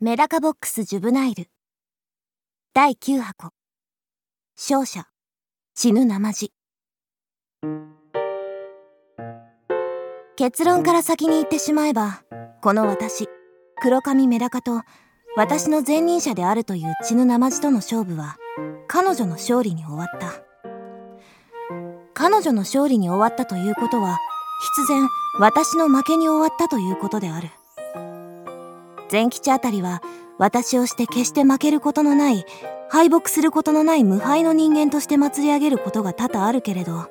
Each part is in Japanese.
メダカボックスジュブナイル。第9箱。勝者。死ぬ生地。結論から先に言ってしまえばこの私黒髪メダカと私の前任者であるという血ぬ生地との勝負は彼女の勝利に終わった。彼女の勝利に終わったということは必然私の負けに終わったということである。善吉あたりは私をして決して負けることのない敗北することのない無敗の人間として祭り上げることが多々あるけれど。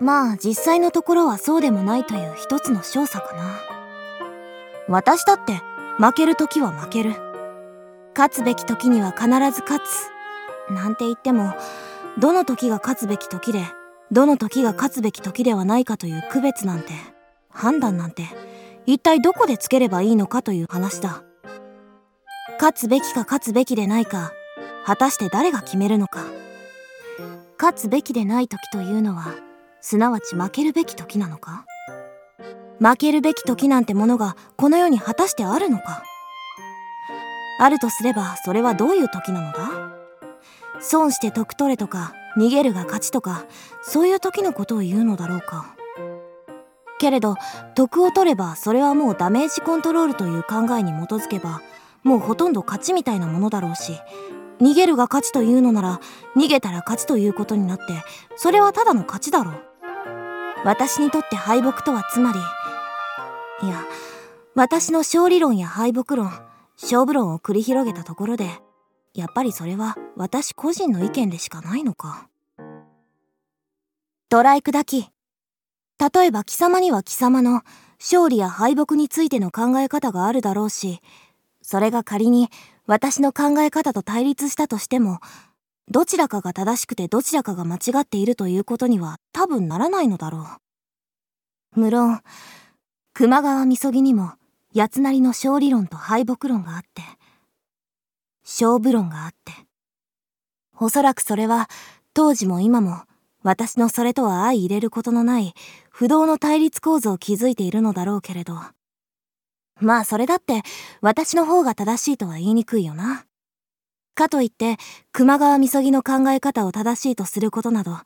まあ実際のところはそうでもないという一つの勝査かな。私だって負ける時は負ける。勝つべき時には必ず勝つ。なんて言ってもどの時が勝つべき時でどの時が勝つべき時ではないかという区別なんて判断なんて一体どこでつければいいのかという話だ。勝つべきか勝つべきでないか果たして誰が決めるのか。勝つべきでない時というのはすなわち負けるべき時なのか。負けるべき時なんてものがこの世に果たしてあるのか。あるとすればそれはどういう時なのだ。損して得取れとか逃げるが勝ちとかそういう時のことを言うのだろうか。けれど得を取ればそれはもうダメージコントロールという考えに基づけばもうほとんど勝ちみたいなものだろうし逃げるが勝ちというのなら逃げたら勝ちということになってそれはただの勝ちだろう。私にとって敗北とはつまりいや私の勝利論や敗北論勝負論を繰り広げたところでやっぱりそれは私個人の意見でしかないのか。ドライ砕き。例えば貴様には貴様の勝利や敗北についての考え方があるだろうし、それが仮に私の考え方と対立したとしても、どちらかが正しくてどちらかが間違っているということには多分ならないのだろう。無論、熊川みそぎにも八つなりの勝利論と敗北論があって、勝負論があって、おそらくそれは当時も今も私のそれとは相入れることのない不動の対立構造を築いているのだろうけれど。まあそれだって私の方が正しいとは言いにくいよな。かといって熊川みそぎの考え方を正しいとすることなど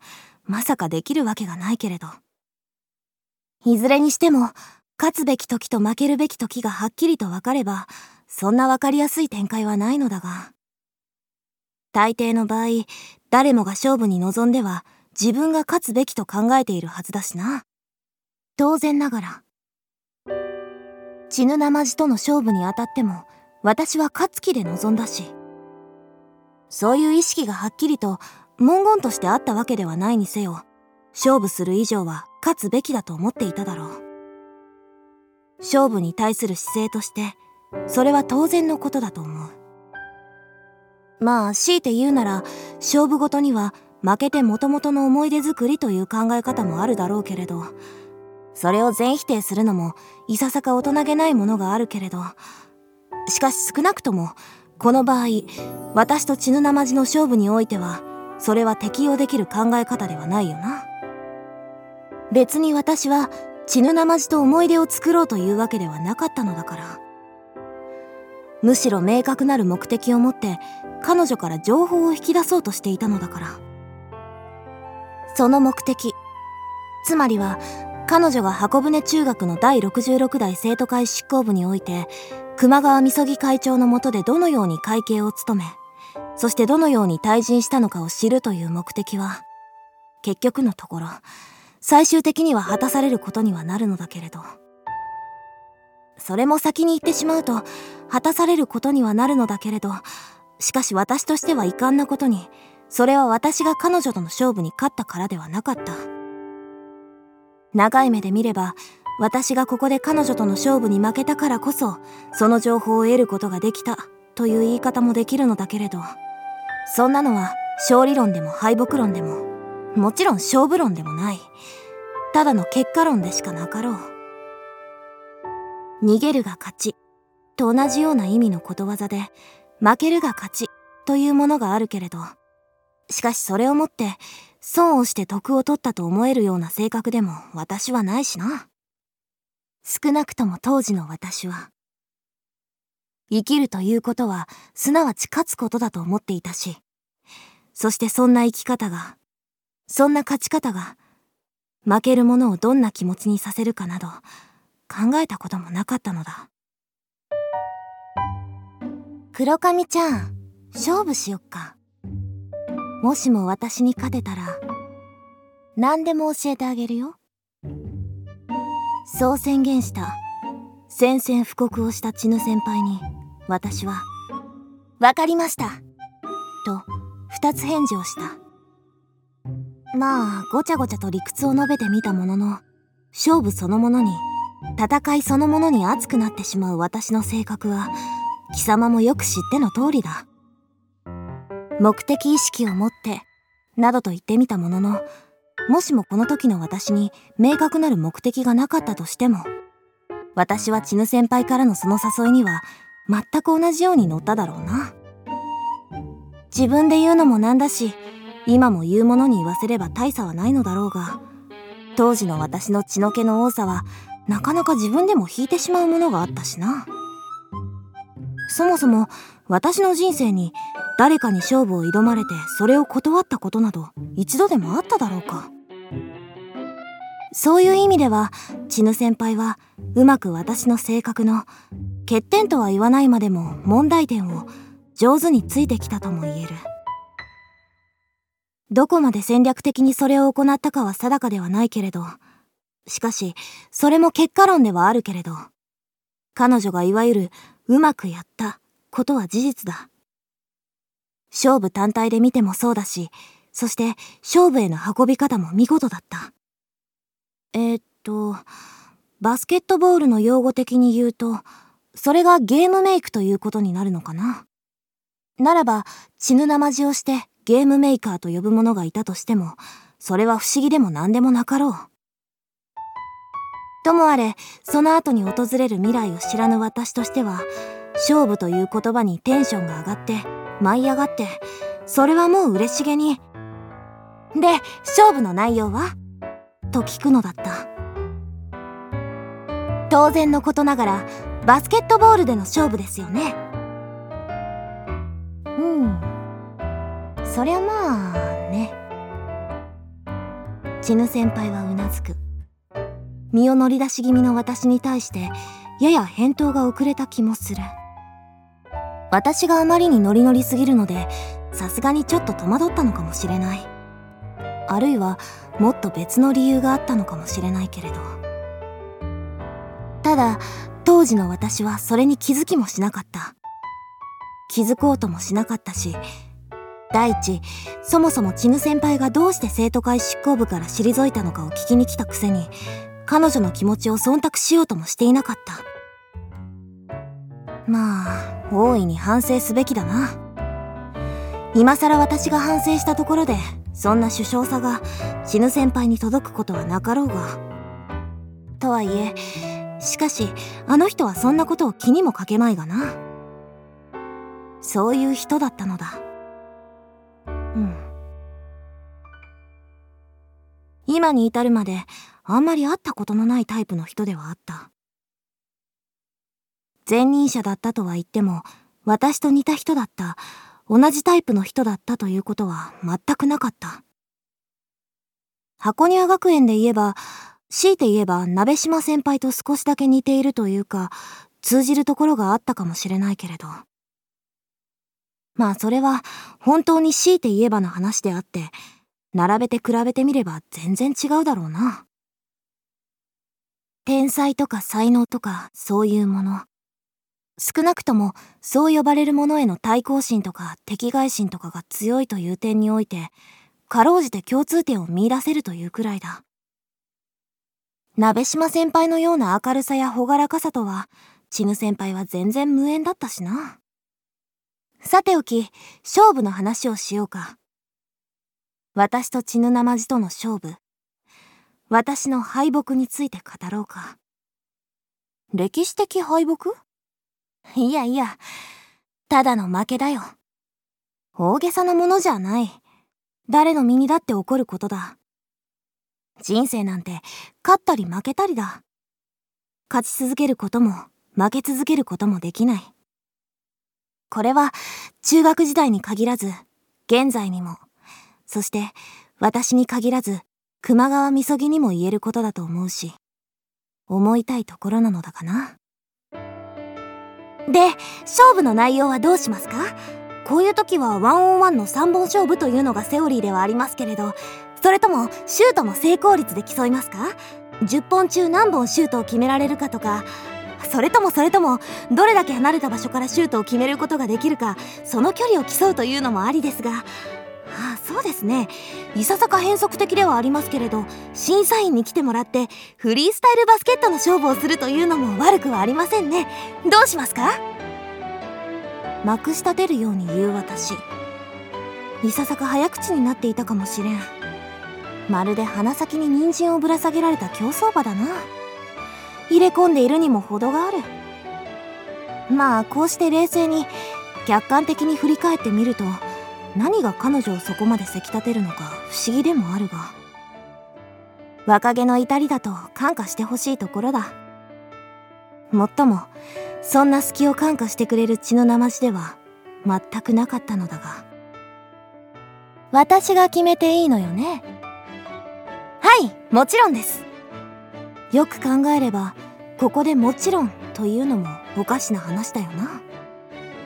まさかできるわけがないけれど。いずれにしても勝つべき時と負けるべき時がはっきりと分かればそんな分かりやすい展開はないのだが。大抵の場合誰もが勝負に臨んでは自分が勝つべきと考えているはずだしな。当然ながら。血ぬ生地との勝負にあたっても、私は勝つ気で臨んだし。そういう意識がはっきりと文言としてあったわけではないにせよ、勝負する以上は勝つべきだと思っていただろう。勝負に対する姿勢として、それは当然のことだと思う。まあ、強いて言うなら、勝負ごとには負けて元々の思い出作りという考え方もあるだろうけれど、それを全否定するのもいささか大人げないものがあるけれど、しかし少なくとも、この場合、私と血の生地の勝負においては、それは適用できる考え方ではないよな。別に私は血の生地と思い出を作ろうというわけではなかったのだから。むしろ明確なる目的を持って彼女から情報を引き出そうとしていたのだから。その目的つまりは彼女が箱舟中学の第66代生徒会執行部において熊川みそぎ会長のもとでどのように会計を務めそしてどのように退陣したのかを知るという目的は結局のところ最終的には果たされることにはなるのだけれどそれも先に言ってしまうと果たされることにはなるのだけれどしかし私としては遺憾なことにそれは私が彼女との勝負に勝ったからではなかった。長い目で見れば、私がここで彼女との勝負に負けたからこそ、その情報を得ることができたという言い方もできるのだけれど、そんなのは勝利論でも敗北論でも、もちろん勝負論でもない。ただの結果論でしかなかろう。逃げるが勝ちと同じような意味のことわざで、負けるが勝ちというものがあるけれど、しかしそれをもって、損をして得を取ったと思えるような性格でも私はないしな。少なくとも当時の私は。生きるということは、すなわち勝つことだと思っていたし、そしてそんな生き方が、そんな勝ち方が、負ける者をどんな気持ちにさせるかなど、考えたこともなかったのだ。黒髪ちゃん、勝負しよっか。もしも私に勝てたら、何でも教えてあげるよ。そう宣言した宣戦布告をしたチヌ先輩に私は「わかりました」と二つ返事をした。まあごちゃごちゃと理屈を述べてみたものの勝負そのものに戦いそのものに熱くなってしまう私の性格は貴様もよく知っての通りだ。目的意識を持ってなどと言ってみたもののもしもこの時の私に明確なる目的がなかったとしても、私はチヌ先輩からのその誘いには全く同じように乗っただろうな。自分で言うのもなんだし、今も言うものに言わせれば大差はないのだろうが、当時の私の血の気の多さは、なかなか自分でも引いてしまうものがあったしな。そもそも私の人生に誰かに勝負を挑まれてそれを断ったことなど一度でもあっただろうか。そういう意味では、チヌ先輩は、うまく私の性格の、欠点とは言わないまでも問題点を上手についてきたとも言える。どこまで戦略的にそれを行ったかは定かではないけれど、しかし、それも結果論ではあるけれど、彼女がいわゆるうまくやったことは事実だ。勝負単体で見てもそうだし、そして勝負への運び方も見事だった。えー、っと、バスケットボールの用語的に言うと、それがゲームメイクということになるのかな？ならば、血ぬなまじをしてゲームメーカーと呼ぶ者がいたとしても、それは不思議でも何でもなかろう。ともあれ、その後に訪れる未来を知らぬ私としては、勝負という言葉にテンションが上がって、舞い上がって、それはもう嬉しげに。で、勝負の内容は？と聞くのだった。当然のことながらバスケットボールでの勝負ですよね。うん。そりゃまあね。チヌ先輩はうなずく。身を乗り出し気味の私に対してやや返答が遅れた気もする。私があまりにノリノリすぎるのでさすがにちょっと戸惑ったのかもしれない。あるいはもっと別の理由があったのかもしれないけれど。ただ当時の私はそれに気づきもしなかった。気づこうともしなかったし第一そもそもチヌ先輩がどうして生徒会執行部から退いたのかを聞きに来たくせに彼女の気持ちを忖度しようともしていなかった。まあ大いに反省すべきだな今更私が反省したところでそんな首相さが死ぬ先輩に届くことはなかろうが。とはいえ、しかし、あの人はそんなことを気にもかけまいがな。そういう人だったのだ。うん。今に至るまで、あんまり会ったことのないタイプの人ではあった。前任者だったとは言っても、私と似た人だった同じタイプの人だったということは全くなかった。箱庭学園で言えば、強いて言えば鍋島先輩と少しだけ似ているというか、通じるところがあったかもしれないけれど。まあそれは本当に強いて言えばの話であって、並べて比べてみれば全然違うだろうな。天才とか才能とかそういうもの。少なくともそう呼ばれるものへの対抗心とか敵外心とかが強いという点においてかろうじて共通点を見出せるというくらいだ。鍋島先輩のような明るさや朗らかさとはチヌ先輩は全然無縁だったしな。さておき勝負の話をしようか。私とチヌナマジとの勝負。私の敗北について語ろうか。歴史的敗北？いやいや、ただの負けだよ。大げさなものじゃない。誰の身にだって起こることだ。人生なんて、勝ったり負けたりだ。勝ち続けることも、負け続けることもできない。これは中学時代に限らず、現在にも、そして私に限らず、熊川みそぎにも言えることだと思うし、思いたいところなのだかな。で、勝負の内容はどうしますか？こういう時はワンオンワンの3本勝負というのがセオリーではありますけれど、それともシュートの成功率で競いますか ?10 本中何本シュートを決められるかとか、それともそれともどれだけ離れた場所からシュートを決めることができるかその距離を競うというのもありですが。ああそうですね。いささか変則的ではありますけれど審査員に来てもらってフリースタイルバスケットの勝負をするというのも悪くはありませんね。どうしますか？まくし立てるように言う私。いささか早口になっていたかもしれん。まるで鼻先に人参をぶら下げられた競走馬だな。入れ込んでいるにも程がある。まあこうして冷静に客観的に振り返ってみると何が彼女をそこまでせき立てるのか不思議でもあるが。若気の至りだと感化してほしいところだ。もっともそんな隙を感化してくれる血のなましでは全くなかったのだが。私が決めていいのよね？はいもちろんです。よく考えればここでもちろんというのもおかしな話だよな。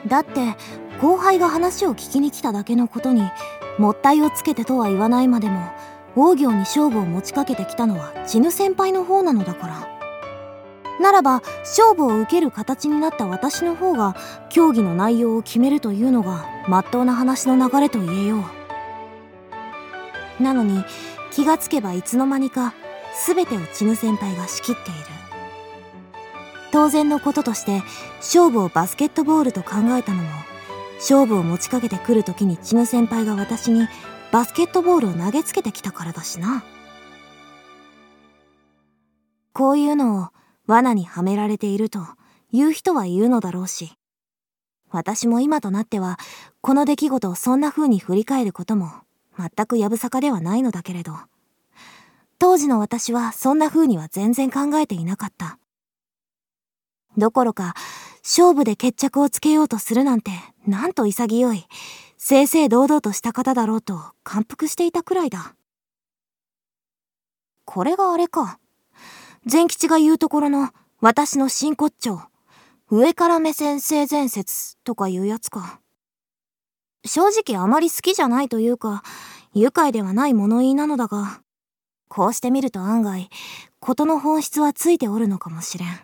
だって後輩が話を聞きに来ただけのことにもったいをつけてとは言わないまでも王行に勝負を持ちかけてきたのはチヌ先輩の方なのだから。ならば勝負を受ける形になった私の方が競技の内容を決めるというのがまっとうな話の流れと言えよう。なのに気がつけばいつの間にか全てをチヌ先輩が仕切っている。当然のこととして勝負をバスケットボールと考えたのも勝負を持ちかけてくる時にチヌ先輩が私にバスケットボールを投げつけてきたからだしな。こういうのを罠にはめられていると言う人は言うのだろうし私も今となってはこの出来事をそんな風に振り返ることも全くやぶさかではないのだけれど当時の私はそんな風には全然考えていなかった。どころか、勝負で決着をつけようとするなんて、なんと潔い、正々堂々とした方だろうと感服していたくらいだ。これがあれか。善吉が言うところの、私の真骨頂、上から目線性善説とかいうやつか。正直あまり好きじゃないというか、愉快ではない物言いなのだが、こうしてみると案外、事の本質はついておるのかもしれん。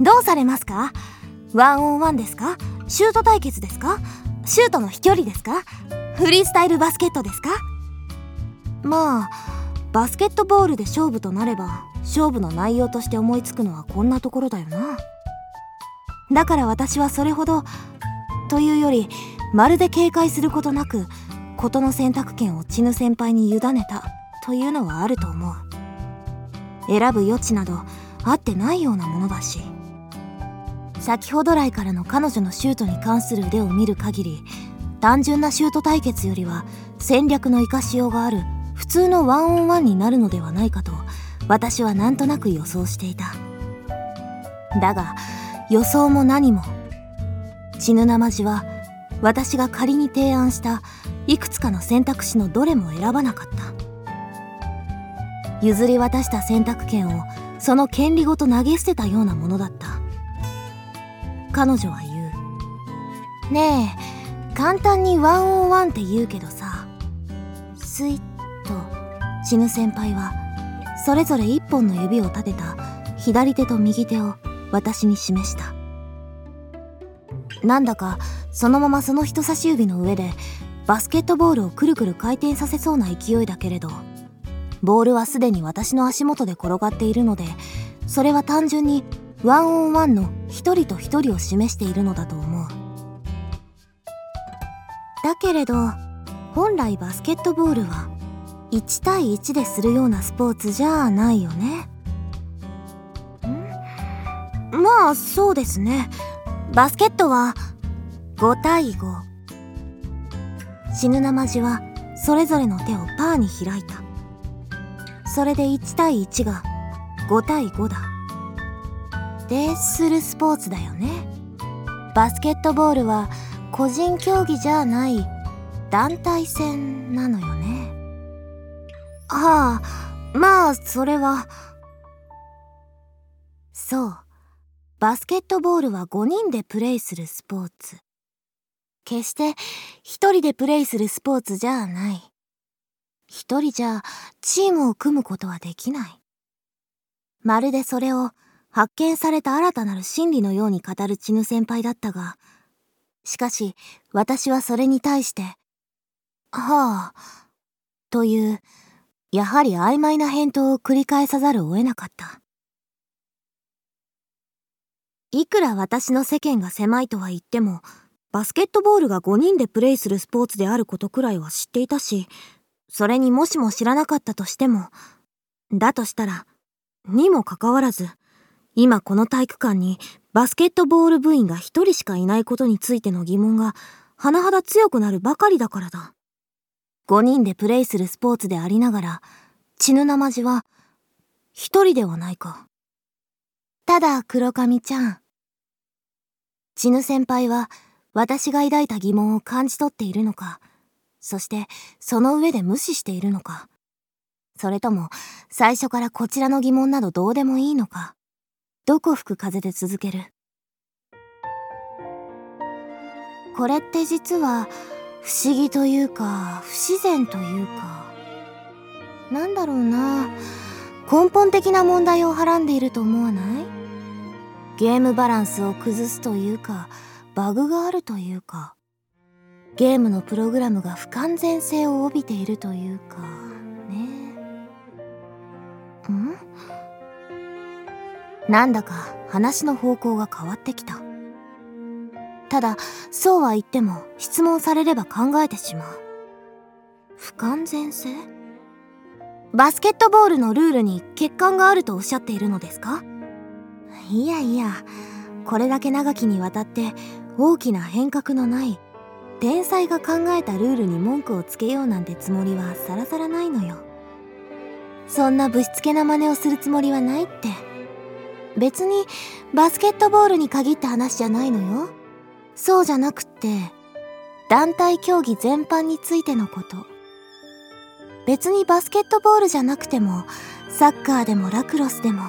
どうされますか？ワンオンワンですか？シュート対決ですか？シュートの飛距離ですか？フリースタイルバスケットですか？まあバスケットボールで勝負となれば勝負の内容として思いつくのはこんなところだよな。だから私はそれほどというよりまるで警戒することなく事の選択権をチヌ先輩に委ねたというのはあると思う。選ぶ余地などあってないようなものだし。先ほど来からの彼女のシュートに関する腕を見る限り単純なシュート対決よりは戦略の生かしようがある普通のワンオンワンになるのではないかと私はなんとなく予想していた。だが予想も何も。血ぬなまじは私が仮に提案したいくつかの選択肢のどれも選ばなかった。譲り渡した選択権をその権利ごと投げ捨てたようなものだった。彼女は言う。ねえ簡単にワンオンワンって言うけどさスイッと死ぬ先輩はそれぞれ一本の指を立てた左手と右手を私に示した。なんだかそのままその人差し指の上でバスケットボールをくるくる回転させそうな勢いだけれどボールはすでに私の足元で転がっているのでそれは単純にワンオンワンの一人と一人を示しているのだと思う。だけれど本来バスケットボールは1対1でするようなスポーツじゃないよね。まあそうですね。バスケットは5対5死ぬなまじはそれぞれの手をパーに開いた。それで1対1が5対5だ。でするスポーツだよね。バスケットボールは個人競技じゃない団体戦なのよね。はあまあそれは。そう。バスケットボールは5人でプレイするスポーツ。決して1人でプレイするスポーツじゃない。1人じゃチームを組むことはできない。まるでそれを発見された新たなる真理のように語るチヌ先輩だったが、しかし私はそれに対して、はあ、という、やはり曖昧な返答を繰り返さざるを得なかった。いくら私の世間が狭いとは言っても、バスケットボールが5人でプレイするスポーツであることくらいは知っていたし、それにもしも知らなかったとしても、だとしたら、にもかかわらず、今この体育館にバスケットボール部員が一人しかいないことについての疑問が甚だ強くなるばかりだからだ。5人でプレイするスポーツでありながら、血ぬなまじは一人ではないか。ただ黒髪ちゃん。血ぬ先輩は私が抱いた疑問を感じ取っているのか、そしてその上で無視しているのか、それとも最初からこちらの疑問などどうでもいいのか。どこ吹く風で続ける？これって実は不思議というか不自然というかなんだろうな。根本的な問題をはらんでいると思わない？ゲームバランスを崩すというかバグがあるというかゲームのプログラムが不完全性を帯びているというかね。ん？なんだか話の方向が変わってきた。ただ、そうは言っても質問されれば考えてしまう。不完全性？バスケットボールのルールに欠陥があるとおっしゃっているのですか？いやいや、これだけ長きにわたって大きな変革のない天才が考えたルールに文句をつけようなんてつもりはさらさらないのよ。そんなぶしつけな真似をするつもりはないって。別にバスケットボールに限った話じゃないのよ。そうじゃなくって団体競技全般についてのこと。別にバスケットボールじゃなくてもサッカーでもラクロスでも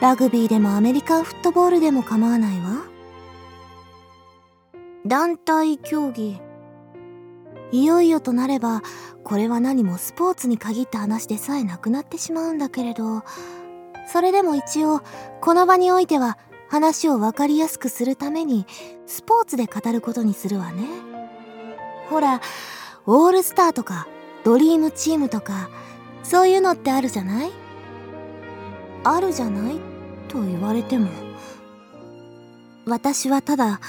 ラグビーでもアメリカンフットボールでも構わないわ。団体競技。いよいよとなればこれは何もスポーツに限った話でさえなくなってしまうんだけれどそれでも一応この場においては話を分かりやすくするためにスポーツで語ることにするわね。ほらオールスターとかドリームチームとかそういうのってあるじゃない？あるじゃない？と言われても。私はただ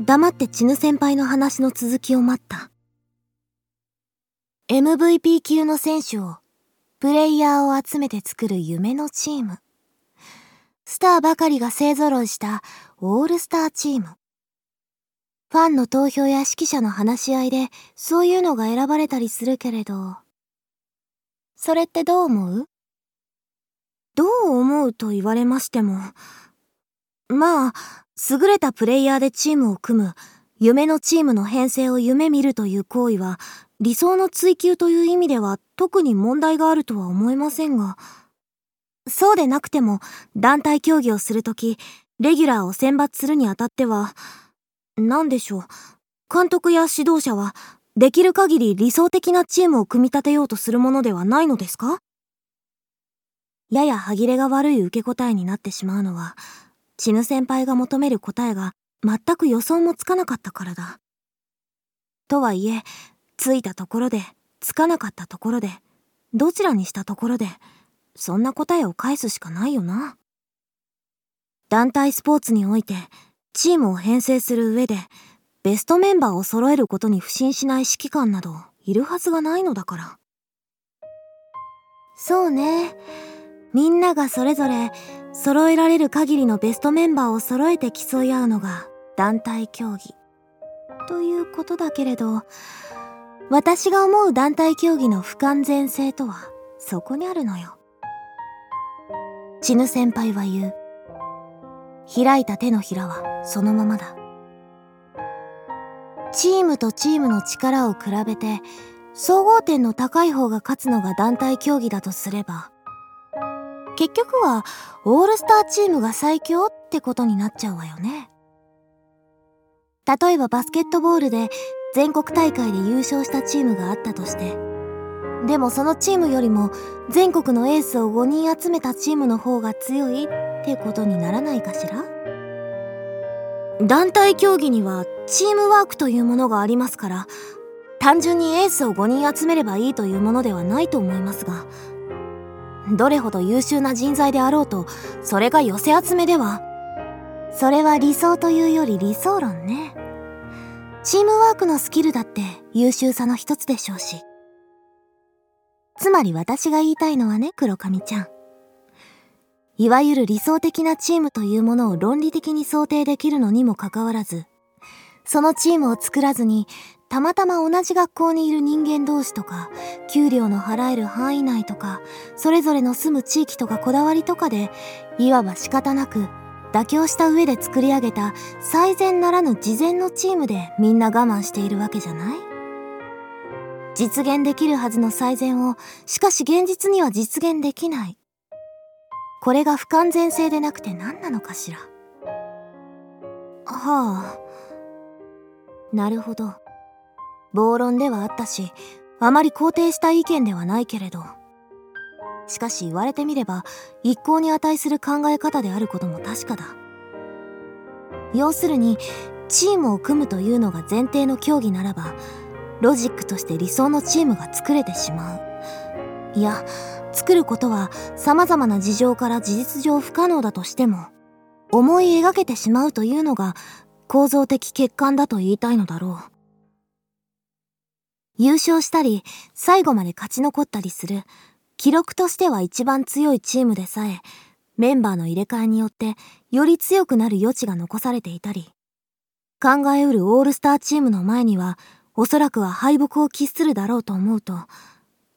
黙ってチヌ先輩の話の続きを待った。MVP 級の選手をプレイヤーを集めて作る夢のチーム。スターばかりが勢揃いしたオールスターチーム。ファンの投票や指揮者の話し合いでそういうのが選ばれたりするけれど、それってどう思う？どう思うと言われましても、まあ、優れたプレイヤーでチームを組む、夢のチームの編成を夢見るという行為は、理想の追求という意味では特に問題があるとは思えませんが、そうでなくても団体競技をするとき、レギュラーを選抜するにあたっては、何でしょう。監督や指導者は、できる限り理想的なチームを組み立てようとするものではないのですか？やや歯切れが悪い受け答えになってしまうのは、チヌ先輩が求める答えが全く予想もつかなかったからだ。とはいえ、ついたところで、つかなかったところで、どちらにしたところで、そんな答えを返すしかないよな。団体スポーツにおいて、チームを編成する上で、ベストメンバーを揃えることに不信しない指揮官などいるはずがないのだから。そうね。みんながそれぞれ揃えられる限りのベストメンバーを揃えて競い合うのが団体競技。ということだけれど、私が思う団体競技の不完全性とはそこにあるのよ。チヌ先輩は言う。開いた手のひらはそのままだ。チームとチームの力を比べて総合点の高い方が勝つのが団体競技だとすれば結局はオールスターチームが最強ってことになっちゃうわよね例えばバスケットボールで全国大会で優勝したチームがあったとしてでもそのチームよりも全国のエースを5人集めたチームの方が強いってことにならないかしら？団体競技にはチームワークというものがありますから単純にエースを5人集めればいいというものではないと思いますがどれほど優秀な人材であろうとそれが寄せ集めではそれは理想というより理想論ね。チームワークのスキルだって優秀さの一つでしょうしつまり私が言いたいのはね黒髪ちゃん。いわゆる理想的なチームというものを論理的に想定できるのにもかかわらずそのチームを作らずにたまたま同じ学校にいる人間同士とか給料の払える範囲内とかそれぞれの住む地域とかこだわりとかでいわば仕方なく妥協した上で作り上げた最善ならぬ事前のチームでみんな我慢しているわけじゃない？実現できるはずの最善をしかし現実には実現できない。これが不完全性でなくて何なのかしら。はあ。なるほど。暴論ではあったしあまり肯定した意見ではないけれど。しかし言われてみれば一向に値する考え方であることも確かだ。要するにチームを組むというのが前提の競技ならばロジックとして理想のチームが作れてしまう。いや作ることは様々な事情から事実上不可能だとしても思い描けてしまうというのが構造的欠陥だと言いたいのだろう。優勝したり最後まで勝ち残ったりする記録としては一番強いチームでさえメンバーの入れ替えによってより強くなる余地が残されていたり考えうるオールスターチームの前にはおそらくは敗北を喫するだろうと思うと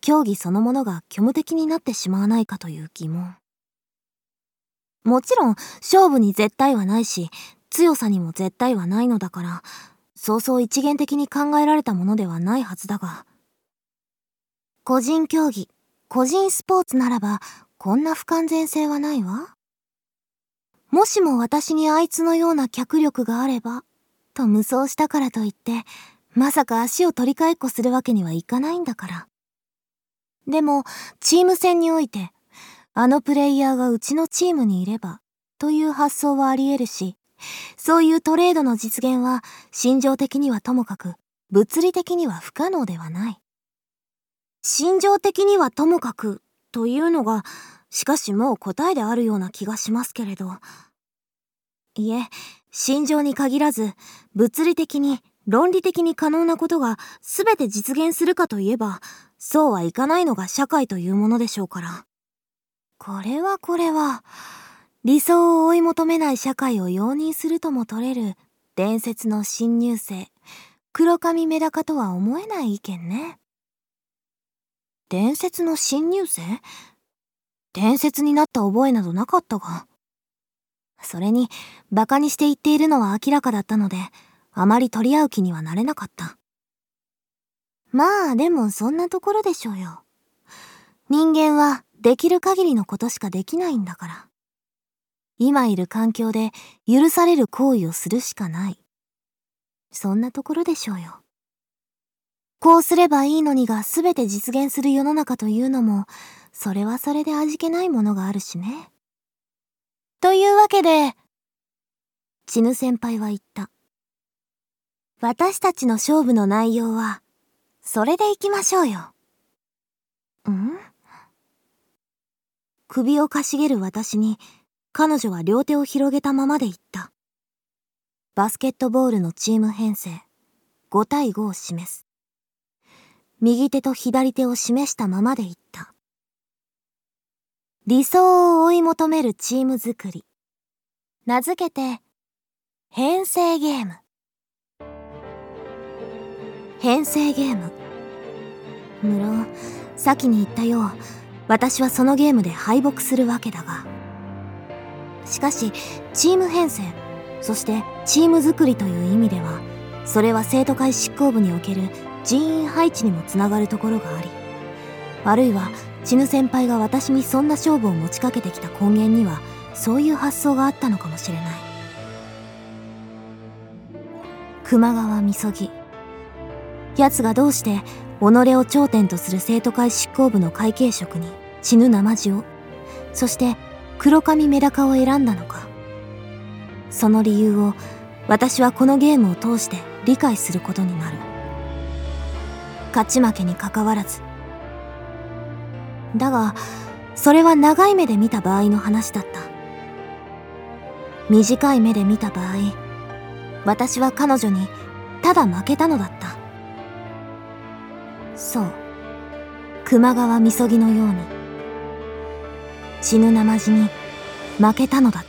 競技そのものが虚無的になってしまわないかという疑問。もちろん勝負に絶対はないし強さにも絶対はないのだからそうそう一元的に考えられたものではないはずだが個人競技個人スポーツならばこんな不完全性はないわ。もしも私にあいつのような脚力があればと無双したからといってまさか足を取り替えっこするわけにはいかないんだからでもチーム戦においてあのプレイヤーがうちのチームにいればという発想はあり得るしそういうトレードの実現は心情的にはともかく物理的には不可能ではない。心情的にはともかくというのがしかしもう答えであるような気がしますけれど。いえ、心情に限らず物理的に論理的に可能なことが全て実現するかといえばそうはいかないのが社会というものでしょうから。これはこれは。理想を追い求めない社会を容認するとも取れる伝説の新入生黒髪メダカとは思えない意見ね伝説の新入生？伝説になった覚えなどなかったがそれに馬鹿にして言っているのは明らかだったのであまり取り合う気にはなれなかったまあでもそんなところでしょうよ人間はできる限りのことしかできないんだから今いる環境で許される行為をするしかない。そんなところでしょうよ。こうすればいいのにが全て実現する世の中というのも、それはそれで味気ないものがあるしね。というわけで、チヌ先輩は言った。私たちの勝負の内容は、それでいきましょうよ。ん？首をかしげる私に彼女は両手を広げたままで言った。バスケットボールのチーム編成、5対5を示す。右手と左手を示したままで言った。理想を追い求めるチーム作り。名付けて、編成ゲーム。編成ゲーム。無論、先に言ったよう、私はそのゲームで敗北するわけだが。しかしチーム編成そしてチーム作りという意味ではそれは生徒会執行部における人員配置にもつながるところがありあるいはチヌ先輩が私にそんな勝負を持ちかけてきた根源にはそういう発想があったのかもしれない熊川みそぎ奴がどうして己を頂点とする生徒会執行部の会計職に血ぬ生地をそして黒髪メダカを選んだのか。その理由を私はこのゲームを通して理解することになる。勝ち負けにかかわらず。だがそれは長い目で見た場合の話だった。短い目で見た場合私は彼女にただ負けたのだった。そう。熊川みそぎのように。死ぬなまじに負けたのだっ